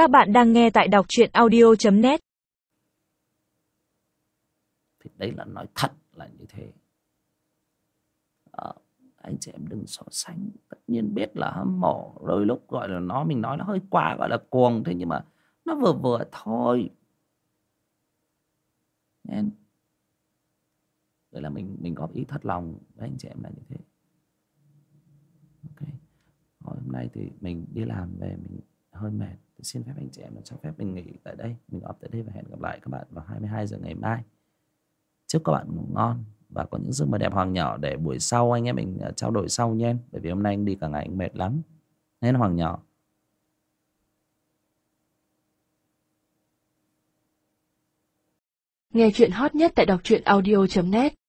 Các bạn đang nghe tại đọc chuyện audio.net thì đấy là nói thật là như thế. À, anh chị em đừng so sánh. Tất nhiên biết là hâm mộ đôi lúc gọi là nó mình nói nó hơi quá gọi là cuồng thế nhưng mà nó vừa vừa thôi. Nên đây là mình mình góp ý thật lòng với anh chị em là như thế. Ok. Hôm nay thì mình đi làm về mình hơi mệt thì xin phép anh chị em là cho phép mình nghỉ tại đây. Mình off tại đây và hẹn gặp lại các bạn vào 22 giờ ngày mai. Chúc các bạn ngủ ngon và có những giấc mơ đẹp hoàng nhỏ để buổi sau anh em mình à, trao đổi sau nhé. Bởi vì hôm nay anh đi cả ngày anh mệt lắm. Nên hoàng nhỏ. Nghe chuyện hot nhất tại đọc truyện audio.net